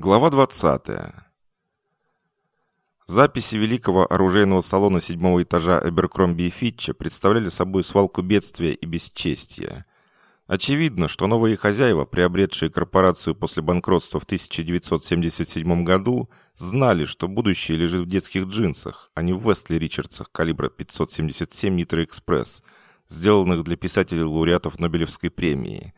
Глава 20. Записи Великого оружейного салона седьмого этажа Эберкромби и Фитча представляли собой свалку бедствия и бесчестия. Очевидно, что новые хозяева, приобретшие корпорацию после банкротства в 1977 году, знали, что будущее лежит в детских джинсах, а не в Вестли Ричардсах калибра 577 Нитро Экспресс, сделанных для писателей-лауреатов Нобелевской премии –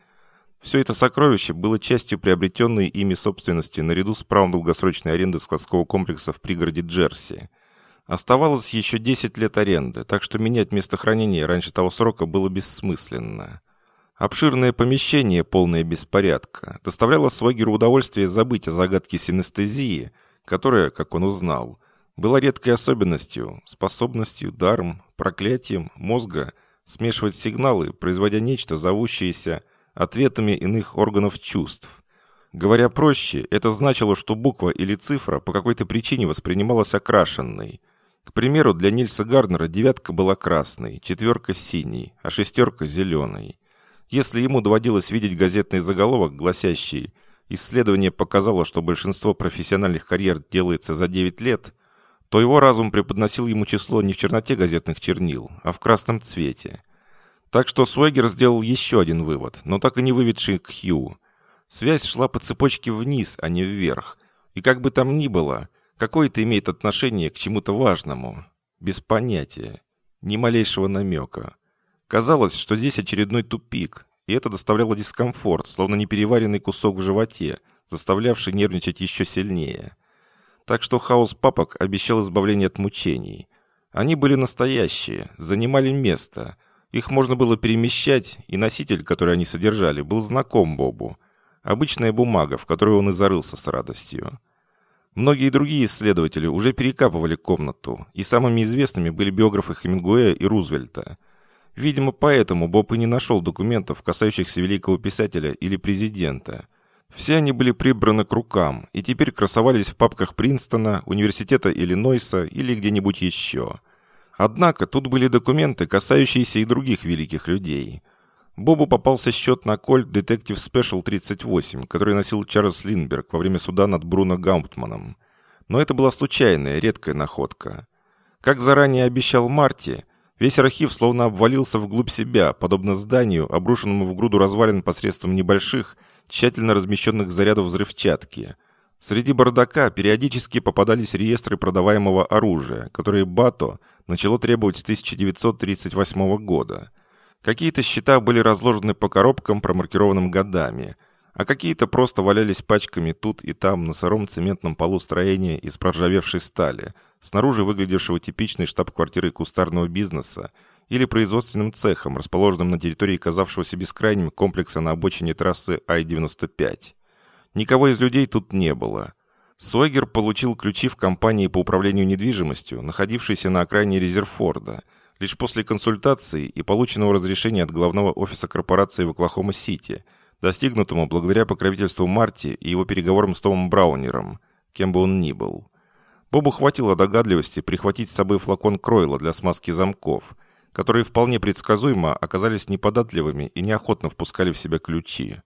все это сокровище было частью приобретенной ими собственности наряду с правом долгосрочной аренды складского комплекса в пригороде Джерси. Оставалось еще 10 лет аренды, так что менять место хранения раньше того срока было бессмысленно. Обширное помещение, полное беспорядка, доставляло Свагеру удовольствие забыть о загадке синестезии, которая, как он узнал, была редкой особенностью, способностью, даром, проклятием мозга смешивать сигналы, производя нечто, зовущееся ответами иных органов чувств. Говоря проще, это значило, что буква или цифра по какой-то причине воспринималась окрашенной. К примеру, для Нильса Гарднера девятка была красной, четверка синей, а шестерка зеленой. Если ему доводилось видеть газетный заголовок, гласящий «Исследование показало, что большинство профессиональных карьер делается за 9 лет», то его разум преподносил ему число не в черноте газетных чернил, а в красном цвете – так что Суэгер сделал еще один вывод, но так и не выведший к Хью. Связь шла по цепочке вниз, а не вверх. И как бы там ни было, какое это имеет отношение к чему-то важному? Без понятия. Ни малейшего намека. Казалось, что здесь очередной тупик, и это доставляло дискомфорт, словно непереваренный кусок в животе, заставлявший нервничать еще сильнее. Так что хаос папок обещал избавление от мучений. Они были настоящие, занимали место – их можно было перемещать, и носитель, который они содержали, был знаком Бобу. Обычная бумага, в которую он и зарылся с радостью. Многие другие исследователи уже перекапывали комнату, и самыми известными были биографы Хемингуэя и Рузвельта. Видимо, поэтому Боб и не нашел документов, касающихся великого писателя или президента. Все они были прибраны к рукам и теперь красовались в папках Принстона, Университета Иллинойса или где-нибудь еще – Однако тут были документы, касающиеся и других великих людей. Бобу попался счет на Кольт Detective Special 38, который носил Чарльз Линдберг во время суда над Бруно Гауптманом. Но это была случайная, редкая находка. Как заранее обещал Марти, весь архив словно обвалился вглубь себя, подобно зданию, обрушенному в груду развалин посредством небольших, тщательно размещенных зарядов взрывчатки. Среди бардака периодически попадались реестры продаваемого оружия, которые Бато – начало требовать с 1938 года. Какие-то счета были разложены по коробкам, промаркированным годами, а какие-то просто валялись пачками тут и там на сыром цементном полу строения из проржавевшей стали, снаружи выглядевшего типичной штаб-квартирой кустарного бизнеса или производственным цехом, расположенным на территории казавшегося бескрайним комплекса на обочине трассы Ай-95. Никого из людей тут не было – Сойгер получил ключи в компании по управлению недвижимостью, находившейся на окраине Резерфорда, лишь после консультации и полученного разрешения от главного офиса корпорации в Оклахома-Сити, достигнутому благодаря покровительству Марти и его переговорам с Томом Браунером, кем бы он ни был. Бобу хватило догадливости прихватить с собой флакон Кройла для смазки замков, которые вполне предсказуемо оказались неподатливыми и неохотно впускали в себя ключи.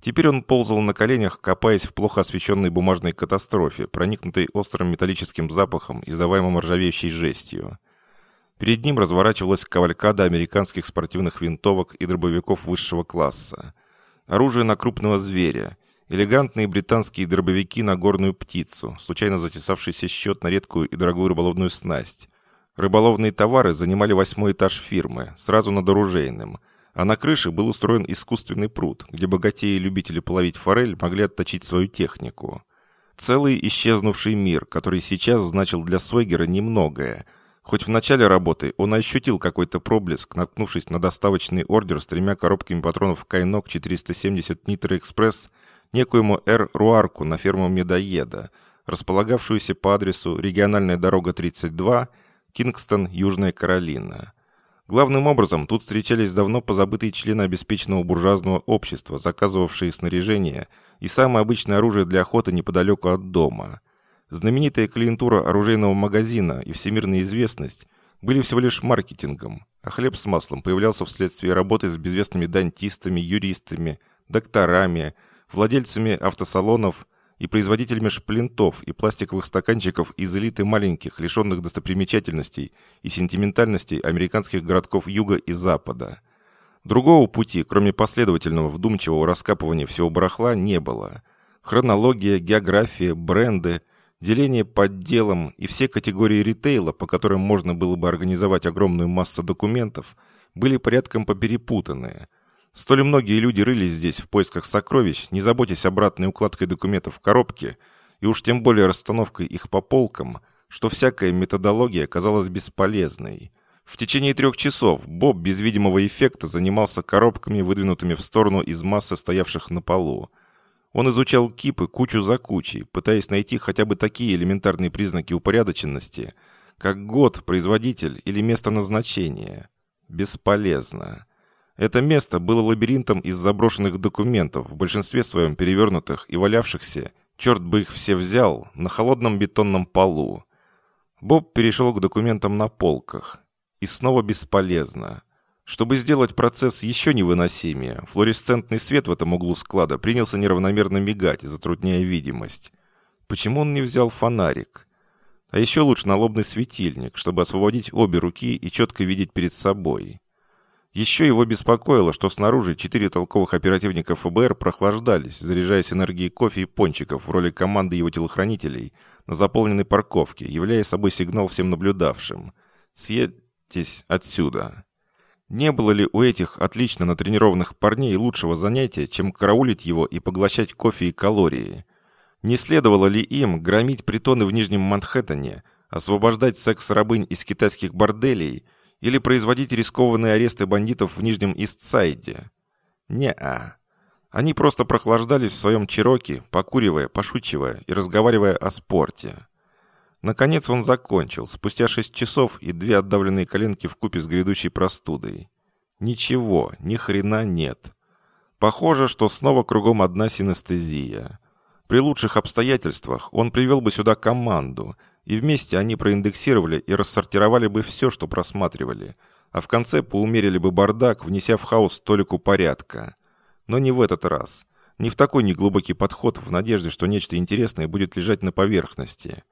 Теперь он ползал на коленях, копаясь в плохо освещенной бумажной катастрофе, проникнутой острым металлическим запахом, издаваемым ржавеющей жестью. Перед ним разворачивалась кавалькада американских спортивных винтовок и дробовиков высшего класса. Оружие на крупного зверя, элегантные британские дробовики на горную птицу, случайно затесавшийся счет на редкую и дорогую рыболовную снасть. Рыболовные товары занимали восьмой этаж фирмы, сразу над оружейным – а на крыше был устроен искусственный пруд, где богатеи и любители половить форель могли отточить свою технику. Целый исчезнувший мир, который сейчас значил для Свегера немногое. Хоть в начале работы он ощутил какой-то проблеск, наткнувшись на доставочный ордер с тремя коробками патронов Кайнок 470 Нитро Экспресс некоему Р. Руарку на ферму Медоеда, располагавшуюся по адресу региональная дорога 32, Кингстон, Южная Каролина. Главным образом тут встречались давно позабытые члены обеспеченного буржуазного общества, заказывавшие снаряжение и самое обычное оружие для охоты неподалеку от дома. Знаменитая клиентура оружейного магазина и всемирная известность были всего лишь маркетингом, а хлеб с маслом появлялся вследствие работы с безвестными дантистами, юристами, докторами, владельцами автосалонов и производителями шплинтов и пластиковых стаканчиков из элиты маленьких, лишенных достопримечательностей и сентиментальностей американских городков юга и запада. Другого пути, кроме последовательного вдумчивого раскапывания всего барахла, не было. Хронология, география, бренды, деление по отделам и все категории ритейла, по которым можно было бы организовать огромную массу документов, были порядком поперепутаны – Столь многие люди рылись здесь в поисках сокровищ, не заботясь обратной укладкой документов в коробке, и уж тем более расстановкой их по полкам, что всякая методология казалась бесполезной. В течение трех часов Боб без видимого эффекта занимался коробками, выдвинутыми в сторону из массы стоявших на полу. Он изучал кипы кучу за кучей, пытаясь найти хотя бы такие элементарные признаки упорядоченности, как год, производитель или место назначения. Бесполезно. Это место было лабиринтом из заброшенных документов, в большинстве своем перевернутых и валявшихся, черт бы их все взял, на холодном бетонном полу. Боб перешел к документам на полках. И снова бесполезно. Чтобы сделать процесс еще невыносимее, флуоресцентный свет в этом углу склада принялся неравномерно мигать, затрудняя видимость. Почему он не взял фонарик? А еще лучше налобный светильник, чтобы освободить обе руки и четко видеть перед собой. Еще его беспокоило, что снаружи четыре толковых оперативника ФБР прохлаждались, заряжаясь энергией кофе и пончиков в роли команды его телохранителей на заполненной парковке, являя собой сигнал всем наблюдавшим. «Съедьтесь отсюда!» Не было ли у этих отлично натренированных парней лучшего занятия, чем караулить его и поглощать кофе и калории? Не следовало ли им громить притоны в Нижнем Манхэттене, освобождать секс-рабынь из китайских борделей – или производить рискованные аресты бандитов в Нижнем Истсайде? Не-а. Они просто прохлаждались в своем Чироке, покуривая, пошучивая и разговаривая о спорте. Наконец он закончил, спустя шесть часов и две отдавленные коленки в купе с грядущей простудой. Ничего, ни хрена нет. Похоже, что снова кругом одна синестезия. При лучших обстоятельствах он привел бы сюда команду – и вместе они проиндексировали и рассортировали бы все, что просматривали, а в конце поумерили бы бардак, внеся в хаос толику порядка. Но не в этот раз. Не в такой неглубокий подход в надежде, что нечто интересное будет лежать на поверхности.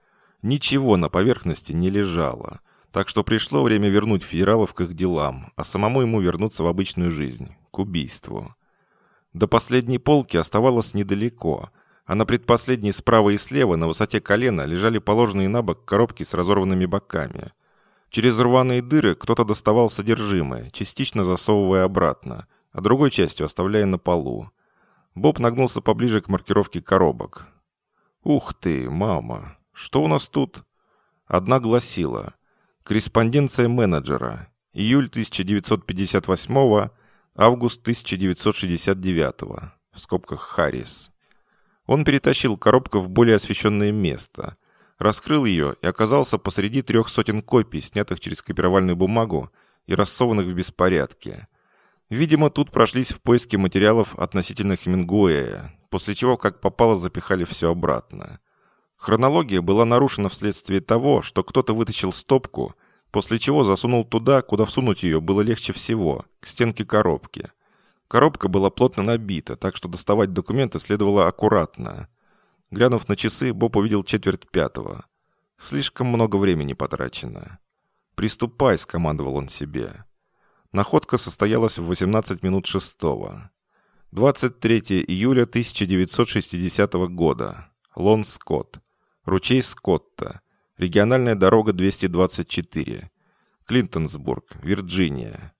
Ничего на поверхности не лежало. Так что пришло время вернуть федералов к их делам, а самому ему вернуться в обычную жизнь, к убийству. До последней полки оставалось недалеко – а на предпоследней справа и слева на высоте колена лежали положенные на бок коробки с разорванными боками. Через рваные дыры кто-то доставал содержимое, частично засовывая обратно, а другой частью оставляя на полу. Боб нагнулся поближе к маркировке коробок. «Ух ты, мама! Что у нас тут?» Одна гласила «Корреспонденция менеджера. Июль 1958 август 1969 в скобках Харрис. Он перетащил коробку в более освещенное место, раскрыл ее и оказался посреди трех сотен копий, снятых через копировальную бумагу и рассованных в беспорядке. Видимо, тут прошлись в поиске материалов относительно Хемингуэя, после чего как попало запихали все обратно. Хронология была нарушена вследствие того, что кто-то вытащил стопку, после чего засунул туда, куда всунуть ее было легче всего, к стенке коробки – Коробка была плотно набита, так что доставать документы следовало аккуратно. Глянув на часы, Боб увидел четверть пятого. Слишком много времени потрачено. «Приступай», — скомандовал он себе. Находка состоялась в 18 минут шестого. 23 июля 1960 года. Лон Скотт. Ручей Скотта. Региональная дорога 224. Клинтонсбург, Вирджиния.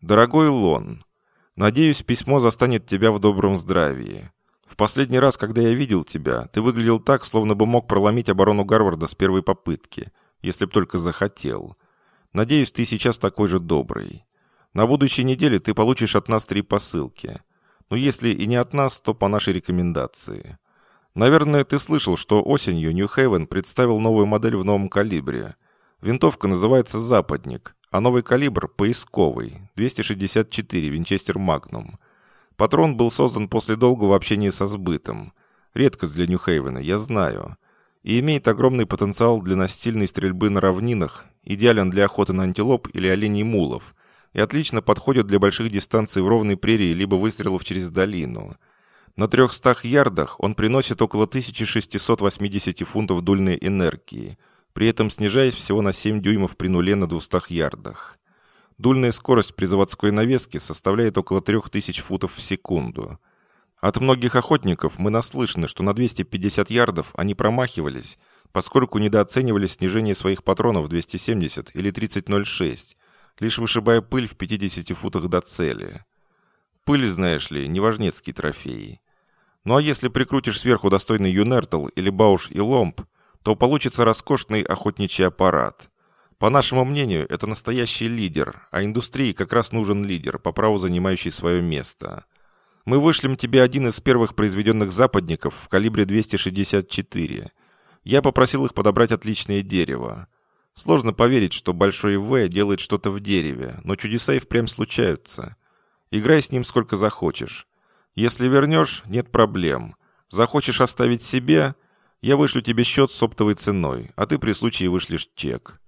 Дорогой Лон, Надеюсь, письмо застанет тебя в добром здравии. В последний раз, когда я видел тебя, ты выглядел так, словно бы мог проломить оборону Гарварда с первой попытки, если б только захотел. Надеюсь, ты сейчас такой же добрый. На будущей неделе ты получишь от нас три посылки. Но если и не от нас, то по нашей рекомендации. Наверное, ты слышал, что осенью Нью-Хейвен представил новую модель в новом калибре. Винтовка называется «Западник», а новый калибр – поисковый, 264 Винчестер Магнум. Патрон был создан после долгого общения со сбытом. Редкость для Нью-Хейвена, я знаю. И имеет огромный потенциал для настильной стрельбы на равнинах, идеален для охоты на антилоп или оленей мулов, и отлично подходит для больших дистанций в ровной прерии либо выстрелов через долину. На 300 ярдах он приносит около 1680 фунтов дульной энергии, при этом снижаясь всего на 7 дюймов при нуле на 200 ярдах. Дульная скорость при заводской навеске составляет около 3000 футов в секунду. От многих охотников мы наслышаны, что на 250 ярдов они промахивались, поскольку недооценивали снижение своих патронов 270 или 30.06, лишь вышибая пыль в 50 футах до цели. Пыль, знаешь ли, неважнецкий трофей. Ну а если прикрутишь сверху достойный Юнертл или Бауш и Ломб, то получится роскошный охотничий аппарат. По нашему мнению, это настоящий лидер, а индустрии как раз нужен лидер, по праву занимающий свое место. Мы вышлем тебе один из первых произведенных западников в калибре 264. Я попросил их подобрать отличное дерево. Сложно поверить, что Большой В делает что-то в дереве, но чудеса и впрямь случаются. Играй с ним сколько захочешь. Если вернешь, нет проблем. Захочешь оставить себе, я вышлю тебе счет с оптовой ценой, а ты при случае вышлешь чек.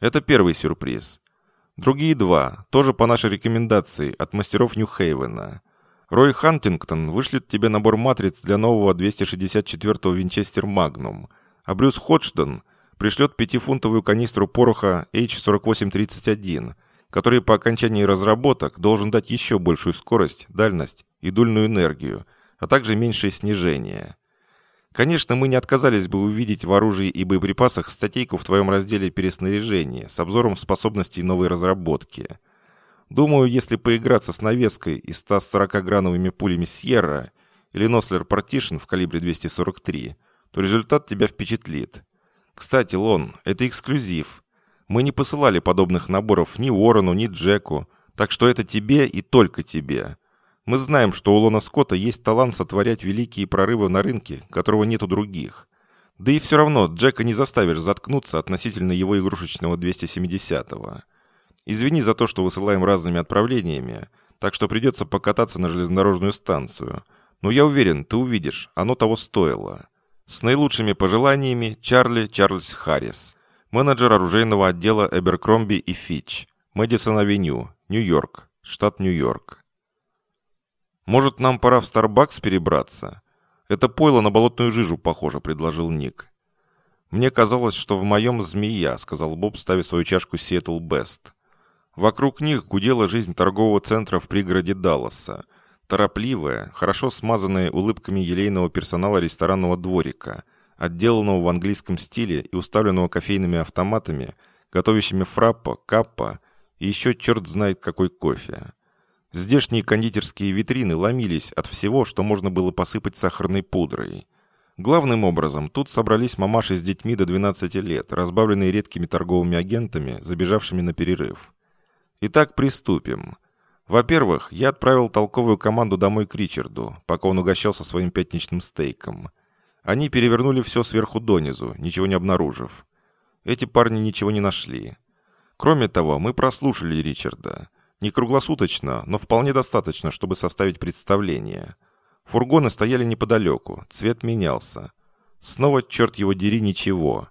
Это первый сюрприз. Другие два, тоже по нашей рекомендации, от мастеров Нью-Хейвена. Рой Хантингтон вышлет тебе набор матриц для нового 264-го Винчестер Магнум, а Брюс Ходжден пришлет пятифунтовую канистру пороха H4831, который по окончании разработок должен дать еще большую скорость, дальность и дульную энергию, а также меньшее снижение. Конечно, мы не отказались бы увидеть в оружии и боеприпасах статейку в твоем разделе «Переснаряжение» с обзором способностей новой разработки. Думаю, если поиграться с навеской и 140-грановыми пулями «Sierra» или «Nosler Partition» в калибре 243, то результат тебя впечатлит. Кстати, Лон, это эксклюзив. Мы не посылали подобных наборов ни Уоррену, ни Джеку, так что это тебе и только тебе. Мы знаем, что у Лона Скотта есть талант сотворять великие прорывы на рынке, которого нет у других. Да и все равно Джека не заставишь заткнуться относительно его игрушечного 270-го. Извини за то, что высылаем разными отправлениями, так что придется покататься на железнодорожную станцию. Но я уверен, ты увидишь, оно того стоило. С наилучшими пожеланиями Чарли Чарльз Харрис, менеджер оружейного отдела Эберкромби и Фич, Мэдисон-авеню, Нью-Йорк, штат Нью-Йорк. «Может, нам пора в Старбакс перебраться? Это пойло на болотную жижу похоже», — предложил Ник. «Мне казалось, что в моем змея», — сказал Боб, ставя свою чашку Seattle Best. Вокруг них гудела жизнь торгового центра в пригороде Далласа. Торопливая, хорошо смазанная улыбками елейного персонала ресторанного дворика, отделанного в английском стиле и уставленного кофейными автоматами, готовящими фраппо, каппо и еще черт знает какой кофе. Здешние кондитерские витрины ломились от всего, что можно было посыпать сахарной пудрой. Главным образом, тут собрались мамаши с детьми до 12 лет, разбавленные редкими торговыми агентами, забежавшими на перерыв. Итак, приступим. Во-первых, я отправил толковую команду домой к Ричарду, пока он угощался своим пятничным стейком. Они перевернули все сверху донизу, ничего не обнаружив. Эти парни ничего не нашли. Кроме того, мы прослушали Ричарда. Не круглосуточно, но вполне достаточно, чтобы составить представление. Фургоны стояли неподалеку, цвет менялся. Снова, черт его дери, ничего.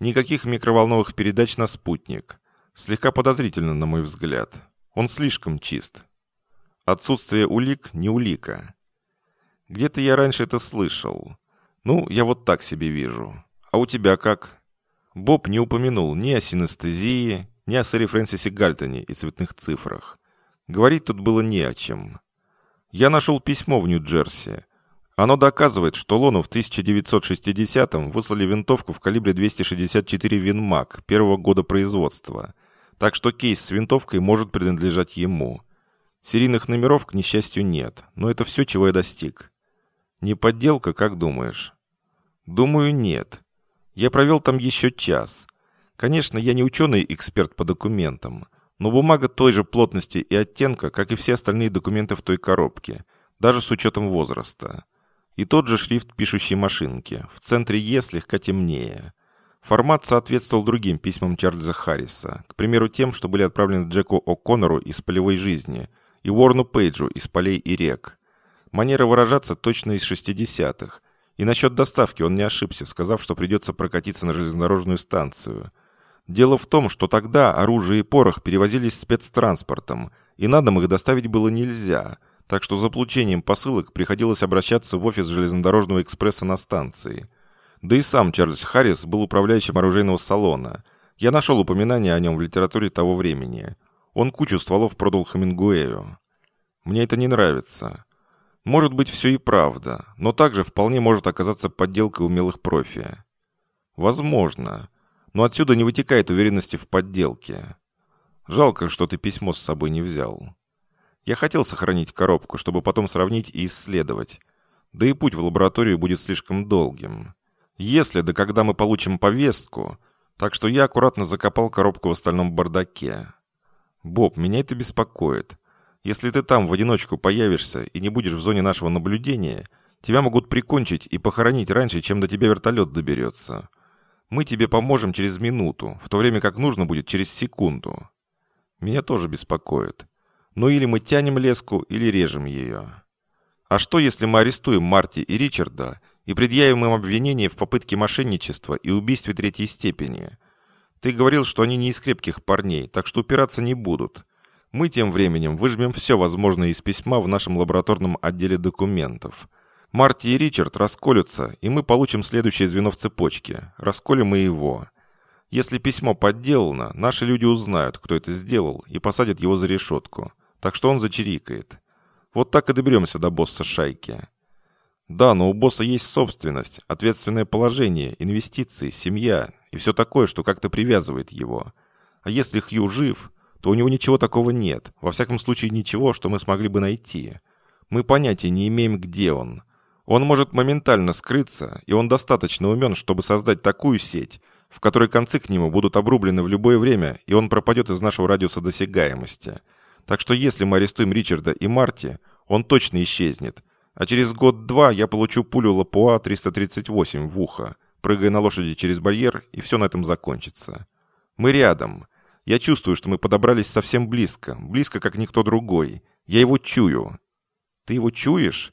Никаких микроволновых передач на спутник. Слегка подозрительно, на мой взгляд. Он слишком чист. Отсутствие улик не улика. Где-то я раньше это слышал. Ну, я вот так себе вижу. А у тебя как? Боб не упомянул ни о синестезии, ни о сэре Фрэнсисе Гальтоне и цветных цифрах. Говорить тут было не о чем. Я нашел письмо в Нью-Джерси. Оно доказывает, что Лону в 1960-м выслали винтовку в калибре 264 Винмаг первого года производства. Так что кейс с винтовкой может принадлежать ему. Серийных номеров, к несчастью, нет, но это все, чего я достиг. Не подделка, как думаешь? Думаю, нет. Я провел там еще час. Конечно, я не ученый-эксперт по документам, но бумага той же плотности и оттенка, как и все остальные документы в той коробке, даже с учетом возраста. И тот же шрифт пишущей машинки, в центре «Е» слегка темнее. Формат соответствовал другим письмам Чарльза Харриса, к примеру, тем, что были отправлены Джеку О'Коннору из полевой жизни и Уорну Пейджу из полей и рек. Манера выражаться точно из 60-х. И насчет доставки он не ошибся, сказав, что придется прокатиться на железнодорожную станцию – Дело в том, что тогда оружие и порох перевозились спецтранспортом, и на дом их доставить было нельзя, так что за получением посылок приходилось обращаться в офис железнодорожного экспресса на станции. Да и сам Чарльз Харрис был управляющим оружейного салона. Я нашел упоминание о нем в литературе того времени. Он кучу стволов продал Хамингуэю. Мне это не нравится. Может быть, все и правда, но также вполне может оказаться подделкой умелых профи. Возможно. Но отсюда не вытекает уверенности в подделке. Жалко, что ты письмо с собой не взял. Я хотел сохранить коробку, чтобы потом сравнить и исследовать. Да и путь в лабораторию будет слишком долгим. Если да когда мы получим повестку, так что я аккуратно закопал коробку в остальном бардаке. Боб, меня это беспокоит. Если ты там в одиночку появишься и не будешь в зоне нашего наблюдения, тебя могут прикончить и похоронить раньше, чем до тебя вертолет доберется. Мы тебе поможем через минуту, в то время как нужно будет через секунду. Меня тоже беспокоит. Но или мы тянем леску, или режем ее. А что, если мы арестуем Марти и Ричарда и предъявим им обвинение в попытке мошенничества и убийстве третьей степени? Ты говорил, что они не из крепких парней, так что упираться не будут. Мы тем временем выжмем все возможное из письма в нашем лабораторном отделе документов. Марти и Ричард расколются, и мы получим следующее звено в цепочке. Расколем мы его. Если письмо подделано, наши люди узнают, кто это сделал, и посадят его за решетку. Так что он зачирикает. Вот так и доберемся до босса шайки. Да, но у босса есть собственность, ответственное положение, инвестиции, семья и все такое, что как-то привязывает его. А если Хью жив, то у него ничего такого нет. Во всяком случае, ничего, что мы смогли бы найти. Мы понятия не имеем, где он. Он может моментально скрыться, и он достаточно умен, чтобы создать такую сеть, в которой концы к нему будут обрублены в любое время, и он пропадет из нашего радиуса досягаемости. Так что если мы арестуем Ричарда и Марти, он точно исчезнет. А через год-два я получу пулю Лапуа-338 в ухо, прыгая на лошади через барьер, и все на этом закончится. Мы рядом. Я чувствую, что мы подобрались совсем близко, близко, как никто другой. Я его чую. Ты его чуешь?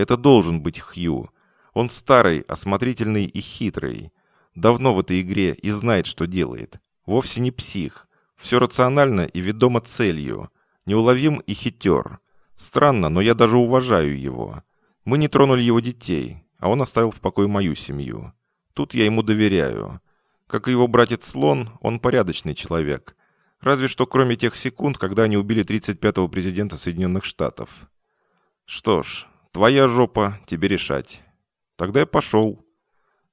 Это должен быть Хью. Он старый, осмотрительный и хитрый. Давно в этой игре и знает, что делает. Вовсе не псих. Все рационально и ведомо целью. Неуловим и хитер. Странно, но я даже уважаю его. Мы не тронули его детей, а он оставил в покое мою семью. Тут я ему доверяю. Как и его братец Слон, он порядочный человек. Разве что кроме тех секунд, когда они убили 35-го президента Соединенных Штатов. Что ж, твоя жопа, тебе решать. Тогда я пошел.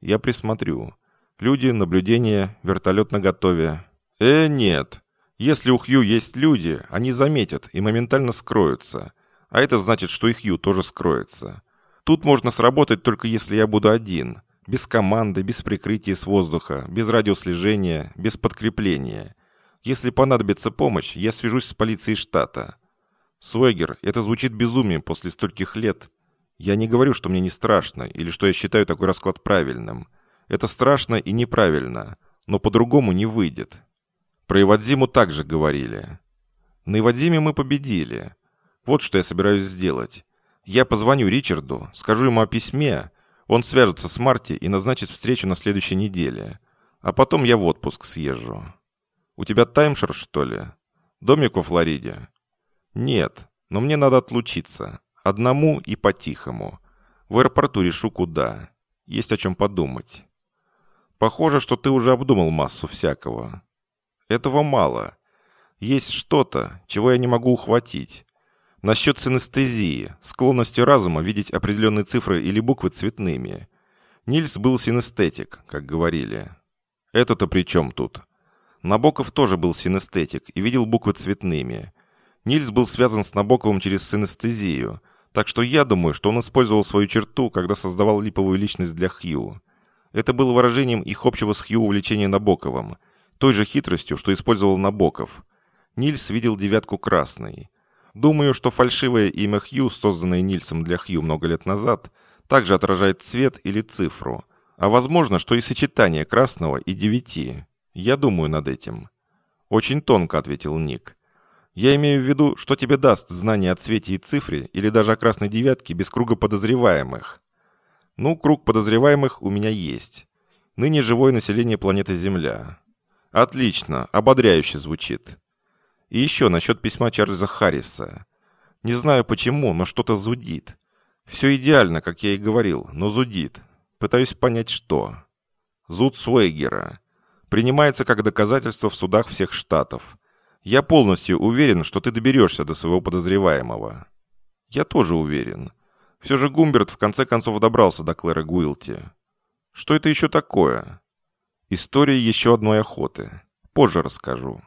Я присмотрю. Люди, наблюдение, вертолет на готове. Э, нет. Если у Хью есть люди, они заметят и моментально скроются. А это значит, что и Хью тоже скроется. Тут можно сработать только если я буду один. Без команды, без прикрытия с воздуха, без радиослежения, без подкрепления. Если понадобится помощь, я свяжусь с полицией штата. Суэгер, это звучит безумием после стольких лет. Я не говорю, что мне не страшно, или что я считаю такой расклад правильным. Это страшно и неправильно, но по-другому не выйдет. Про Ивадзиму также говорили. На Ивадзиме мы победили. Вот что я собираюсь сделать. Я позвоню Ричарду, скажу ему о письме, он свяжется с Марти и назначит встречу на следующей неделе. А потом я в отпуск съезжу. У тебя таймшер, что ли? Домик во Флориде? Нет, но мне надо отлучиться. Одному и по-тихому. В аэропорту решу куда. Есть о чем подумать. Похоже, что ты уже обдумал массу всякого. Этого мало. Есть что-то, чего я не могу ухватить. Насчет синестезии, склонности разума видеть определенные цифры или буквы цветными. Нильс был синестетик, как говорили. Это-то при чем тут? Набоков тоже был синестетик и видел буквы цветными. Нильс был связан с Набоковым через синестезию, так что я думаю, что он использовал свою черту, когда создавал липовую личность для Хью. Это было выражением их общего с Хью увлечения Набоковым, той же хитростью, что использовал Набоков. Нильс видел девятку красной. Думаю, что фальшивое имя Хью, созданное Нильсом для Хью много лет назад, также отражает цвет или цифру. А возможно, что и сочетание красного и девяти. Я думаю над этим. Очень тонко ответил Ник. Я имею в виду, что тебе даст знание о цвете и цифре или даже о красной девятке без круга подозреваемых. Ну, круг подозреваемых у меня есть. Ныне живое население планеты Земля. Отлично, ободряюще звучит. И еще насчет письма Чарльза Харриса. Не знаю почему, но что-то зудит. Все идеально, как я и говорил, но зудит. Пытаюсь понять, что. Зуд Суэгера. Принимается как доказательство в судах всех штатов. Я полностью уверен, что ты доберешься до своего подозреваемого. Я тоже уверен. Все же Гумберт в конце концов добрался до Клэра Гуилти. Что это еще такое? История еще одной охоты. Позже расскажу.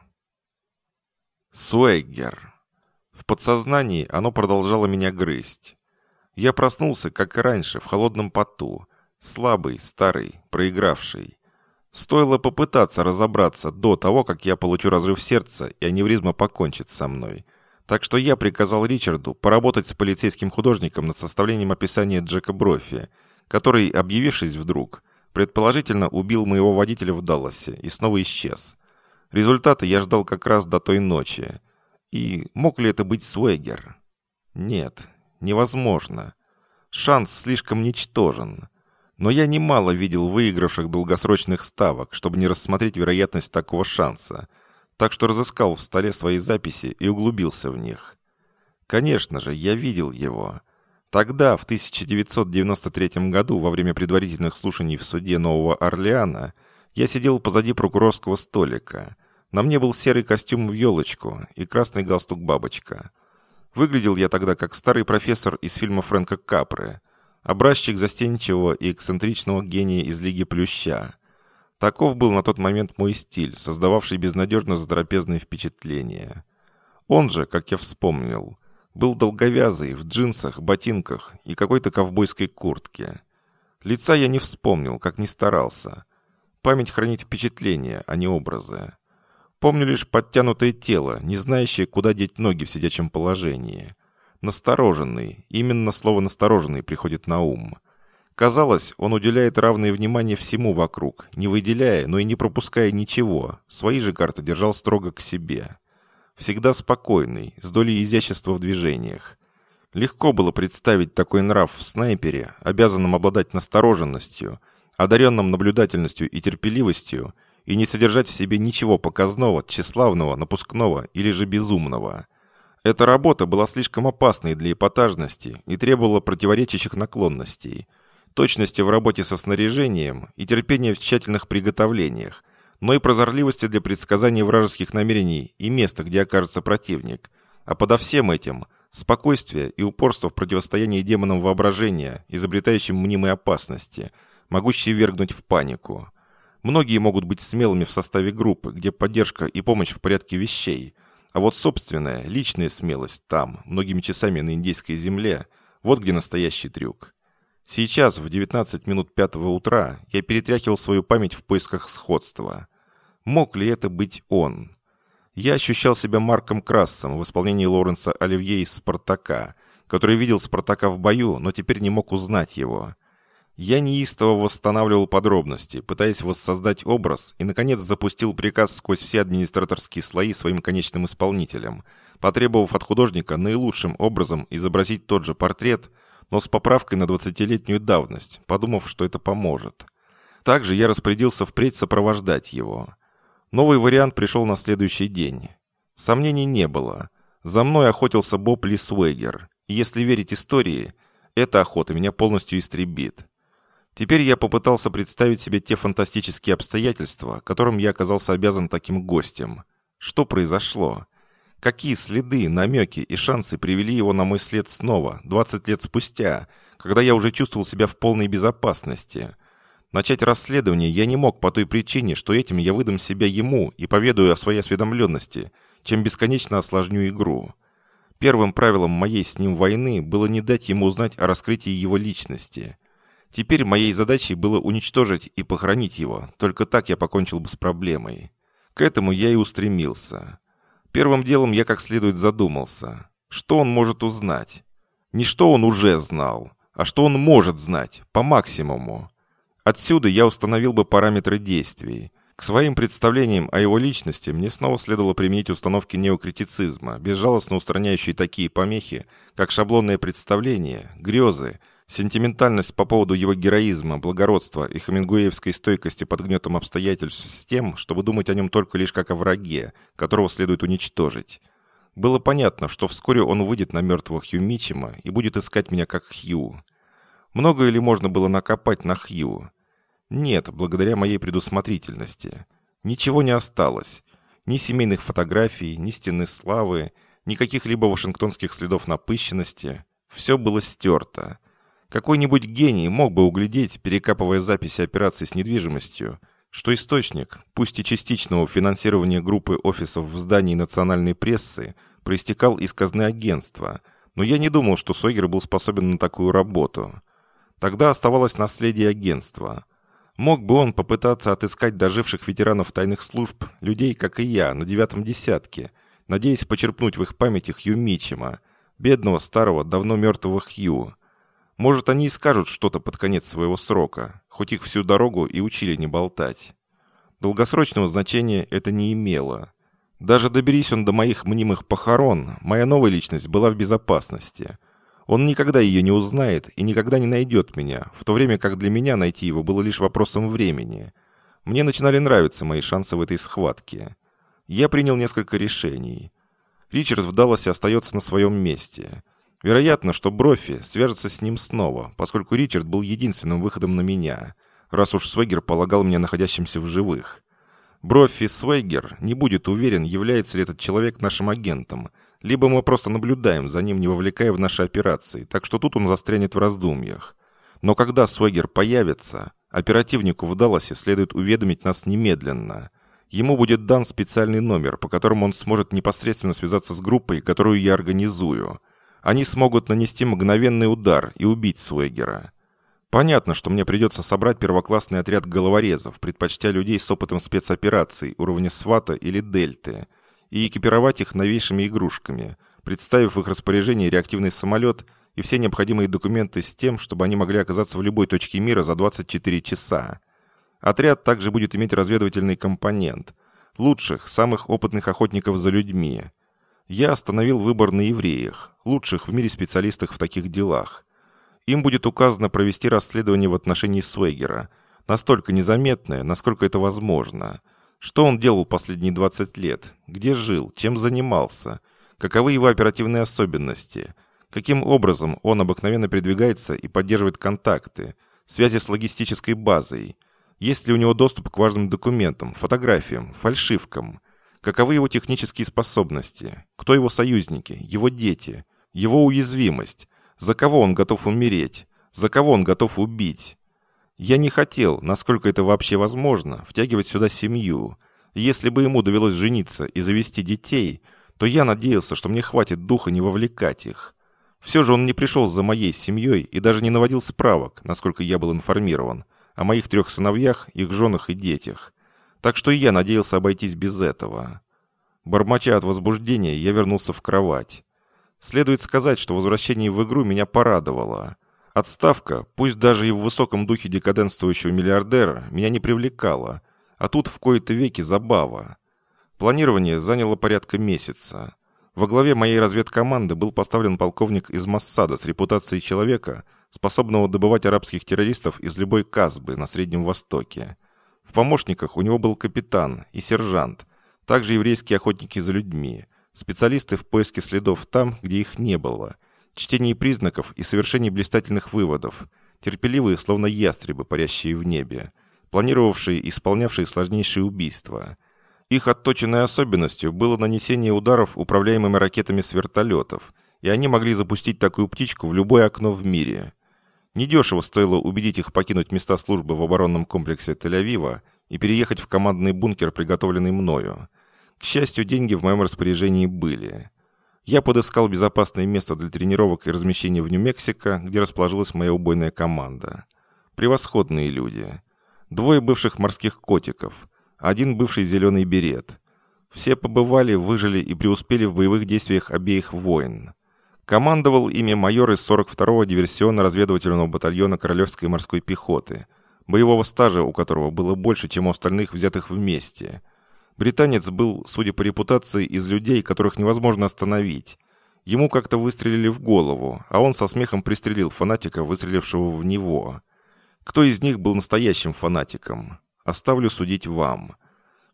Суэггер. В подсознании оно продолжало меня грызть. Я проснулся, как и раньше, в холодном поту. Слабый, старый, проигравший. Стоило попытаться разобраться до того, как я получу разрыв сердца, и аневризма покончит со мной. Так что я приказал Ричарду поработать с полицейским художником над составлением описания Джека Брофи, который, объявившись вдруг, предположительно убил моего водителя в Далласе и снова исчез. Результаты я ждал как раз до той ночи. И мог ли это быть Суэгер? Нет, невозможно. Шанс слишком ничтожен. Но я немало видел выигравших долгосрочных ставок, чтобы не рассмотреть вероятность такого шанса. Так что разыскал в столе свои записи и углубился в них. Конечно же, я видел его. Тогда, в 1993 году, во время предварительных слушаний в суде Нового Орлеана, я сидел позади прокурорского столика. На мне был серый костюм в елочку и красный галстук-бабочка. Выглядел я тогда как старый профессор из фильма Фрэнка Капры, образчик застенчивого и эксцентричного гения из Лиги Плюща. Таков был на тот момент мой стиль, создававший безнадежно затрапезные впечатления. Он же, как я вспомнил, был долговязый, в джинсах, ботинках и какой-то ковбойской куртке. Лица я не вспомнил, как ни старался. Память хранит впечатления, а не образы. Помню лишь подтянутое тело, не знающее, куда деть ноги в сидячем положении. Настороженный, именно слово «настороженный» приходит на ум. Казалось, он уделяет равное внимание всему вокруг, не выделяя, но и не пропуская ничего. Свои же карты держал строго к себе. Всегда спокойный, с долей изящества в движениях. Легко было представить такой нрав в снайпере, обязанном обладать настороженностью, одаренным наблюдательностью и терпеливостью, и не содержать в себе ничего показного, тщеславного, напускного или же безумного. Эта работа была слишком опасной для эпатажности и требовала противоречащих наклонностей, точности в работе со снаряжением и терпения в тщательных приготовлениях, но и прозорливости для предсказания вражеских намерений и места, где окажется противник. А подо всем этим – спокойствие и упорство в противостоянии демонам воображения, изобретающим мнимые опасности, могущие вергнуть в панику – Многие могут быть смелыми в составе группы, где поддержка и помощь в порядке вещей. А вот собственная, личная смелость там, многими часами на индейской земле, вот где настоящий трюк. Сейчас, в 19 минут пятого утра, я перетряхивал свою память в поисках сходства. Мог ли это быть он? Я ощущал себя Марком Крассом в исполнении Лоренса Оливье из «Спартака», который видел Спартака в бою, но теперь не мог узнать его. Я неистово восстанавливал подробности, пытаясь воссоздать образ, и, наконец, запустил приказ сквозь все администраторские слои своим конечным исполнителям, потребовав от художника наилучшим образом изобразить тот же портрет, но с поправкой на 20-летнюю давность, подумав, что это поможет. Также я распорядился впредь сопровождать его. Новый вариант пришел на следующий день. Сомнений не было. За мной охотился Боб Лисуэгер, и если верить истории, эта охота меня полностью истребит. Теперь я попытался представить себе те фантастические обстоятельства, которым я оказался обязан таким гостем. Что произошло? Какие следы, намеки и шансы привели его на мой след снова, 20 лет спустя, когда я уже чувствовал себя в полной безопасности? Начать расследование я не мог по той причине, что этим я выдам себя ему и поведаю о своей осведомленности, чем бесконечно осложню игру. Первым правилом моей с ним войны было не дать ему узнать о раскрытии его личности. Теперь моей задачей было уничтожить и похоронить его, только так я покончил бы с проблемой. К этому я и устремился. Первым делом я как следует задумался. Что он может узнать? Не что он уже знал, а что он может знать, по максимуму. Отсюда я установил бы параметры действий. К своим представлениям о его личности мне снова следовало применить установки неокритицизма, безжалостно устраняющие такие помехи, как шаблонное представление, грезы, Сентиментальность по поводу его героизма, благородства и хамингуэевской стойкости под гнетом обстоятельств с тем, чтобы думать о нем только лишь как о враге, которого следует уничтожить. Было понятно, что вскоре он выйдет на мертвого Хью Мичема и будет искать меня как Хью. Многое ли можно было накопать на Хью? Нет, благодаря моей предусмотрительности. Ничего не осталось. Ни семейных фотографий, ни стены славы, ни каких-либо вашингтонских следов напыщенности. Все было стерто. Какой-нибудь гений мог бы углядеть, перекапывая записи операций с недвижимостью, что источник, пусть и частичного финансирования группы офисов в здании национальной прессы, проистекал из казны агентства, но я не думал, что Сойгер был способен на такую работу. Тогда оставалось наследие агентства. Мог бы он попытаться отыскать доживших ветеранов тайных служб, людей, как и я, на девятом десятке, надеясь почерпнуть в их памяти Хью Мичема, бедного, старого, давно мертвого Хью. Может, они и скажут что-то под конец своего срока, хоть их всю дорогу и учили не болтать. Долгосрочного значения это не имело. Даже доберись он до моих мнимых похорон, моя новая личность была в безопасности. Он никогда ее не узнает и никогда не найдет меня, в то время как для меня найти его было лишь вопросом времени. Мне начинали нравиться мои шансы в этой схватке. Я принял несколько решений. Ричард в Далласе остается на своем месте. Вероятно, что Брофи свяжется с ним снова, поскольку Ричард был единственным выходом на меня, раз уж Свегер полагал меня находящимся в живых. Брофи Свегер не будет уверен, является ли этот человек нашим агентом, либо мы просто наблюдаем за ним, не вовлекая в наши операции, так что тут он застрянет в раздумьях. Но когда Свегер появится, оперативнику в Далласе следует уведомить нас немедленно. Ему будет дан специальный номер, по которому он сможет непосредственно связаться с группой, которую я организую – они смогут нанести мгновенный удар и убить Суэгера. Понятно, что мне придется собрать первоклассный отряд головорезов, предпочтя людей с опытом спецопераций уровня Свата или Дельты, и экипировать их новейшими игрушками, представив в их распоряжение реактивный самолет и все необходимые документы с тем, чтобы они могли оказаться в любой точке мира за 24 часа. Отряд также будет иметь разведывательный компонент. Лучших, самых опытных охотников за людьми – я остановил выбор на евреях, лучших в мире специалистах в таких делах. Им будет указано провести расследование в отношении Свегера, настолько незаметное, насколько это возможно. Что он делал последние 20 лет? Где жил? Чем занимался? Каковы его оперативные особенности? Каким образом он обыкновенно передвигается и поддерживает контакты? Связи с логистической базой? Есть ли у него доступ к важным документам, фотографиям, фальшивкам? Каковы его технические способности? Кто его союзники? Его дети? Его уязвимость? За кого он готов умереть? За кого он готов убить? Я не хотел, насколько это вообще возможно, втягивать сюда семью. Если бы ему довелось жениться и завести детей, то я надеялся, что мне хватит духа не вовлекать их. Все же он не пришел за моей семьей и даже не наводил справок, насколько я был информирован, о моих трех сыновьях, их женах и детях. Так что я надеялся обойтись без этого. Бормоча от возбуждения, я вернулся в кровать. Следует сказать, что возвращение в игру меня порадовало. Отставка, пусть даже и в высоком духе декаденствующего миллиардера, меня не привлекала, а тут в кои-то веки забава. Планирование заняло порядка месяца. Во главе моей разведкоманды был поставлен полковник из Массада с репутацией человека, способного добывать арабских террористов из любой Казбы на Среднем Востоке. В помощниках у него был капитан и сержант, также еврейские охотники за людьми, специалисты в поиске следов там, где их не было, чтение признаков и совершение блистательных выводов, терпеливые, словно ястребы, парящие в небе, планировавшие и исполнявшие сложнейшие убийства. Их отточенной особенностью было нанесение ударов управляемыми ракетами с вертолетов, и они могли запустить такую птичку в любое окно в мире – Недешево стоило убедить их покинуть места службы в оборонном комплексе Тель-Авива и переехать в командный бункер, приготовленный мною. К счастью, деньги в моем распоряжении были. Я подыскал безопасное место для тренировок и размещения в Нью-Мексико, где расположилась моя убойная команда. Превосходные люди. Двое бывших морских котиков, один бывший зеленый берет. Все побывали, выжили и преуспели в боевых действиях обеих войн. Командовал ими майор из 42-го диверсионно-разведывательного батальона Королевской морской пехоты, боевого стажа у которого было больше, чем у остальных взятых вместе. Британец был, судя по репутации, из людей, которых невозможно остановить. Ему как-то выстрелили в голову, а он со смехом пристрелил фанатика, выстрелившего в него. Кто из них был настоящим фанатиком? Оставлю судить вам.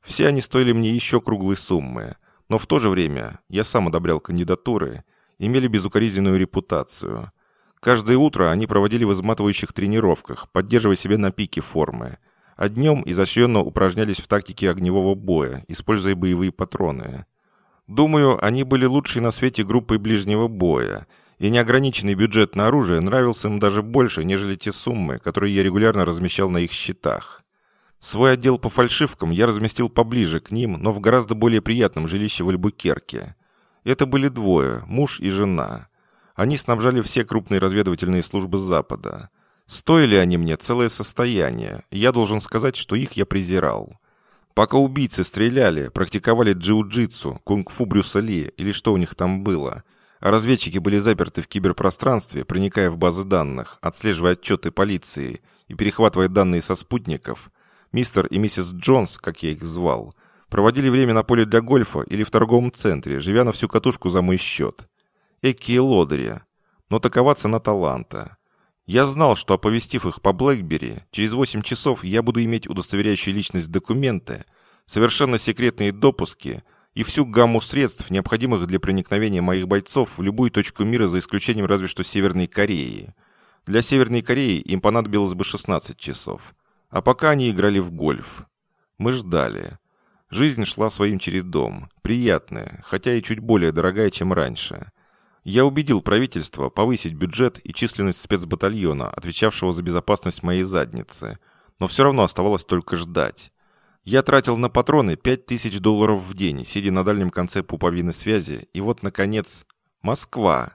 Все они стоили мне еще круглой суммы – Но в то же время я сам одобрял кандидатуры, имели безукоризненную репутацию. Каждое утро они проводили в изматывающих тренировках, поддерживая себя на пике формы. А днем изощренно упражнялись в тактике огневого боя, используя боевые патроны. Думаю, они были лучшей на свете группой ближнего боя, и неограниченный бюджет на оружие нравился им даже больше, нежели те суммы, которые я регулярно размещал на их счетах. Свой отдел по фальшивкам я разместил поближе к ним, но в гораздо более приятном жилище в Альбукерке. Это были двое, муж и жена. Они снабжали все крупные разведывательные службы Запада. Стоили они мне целое состояние, и я должен сказать, что их я презирал. Пока убийцы стреляли, практиковали джиу-джитсу, кунг-фу Брюса Ли или что у них там было, а разведчики были заперты в киберпространстве, проникая в базы данных, отслеживая отчеты полиции и перехватывая данные со спутников, мистер и миссис Джонс, как я их звал, проводили время на поле для гольфа или в торговом центре, живя на всю катушку за мой счет. Экие лодыри. Но такова цена таланта. Я знал, что оповестив их по Блэкбери, через 8 часов я буду иметь удостоверяющие личность документы, совершенно секретные допуски и всю гамму средств, необходимых для проникновения моих бойцов в любую точку мира за исключением разве что Северной Кореи. Для Северной Кореи им понадобилось бы 16 часов. А пока они играли в гольф. Мы ждали. Жизнь шла своим чередом. Приятная, хотя и чуть более дорогая, чем раньше. Я убедил правительство повысить бюджет и численность спецбатальона, отвечавшего за безопасность моей задницы. Но все равно оставалось только ждать. Я тратил на патроны 5000 долларов в день, сидя на дальнем конце пуповины связи, и вот, наконец, Москва.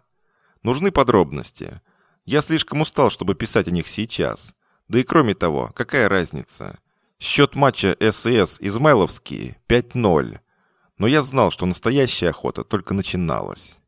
Нужны подробности. Я слишком устал, чтобы писать о них сейчас. Да и кроме того, какая разница? Счет матча СС Измайловский 5-0. Но я знал, что настоящая охота только начиналась.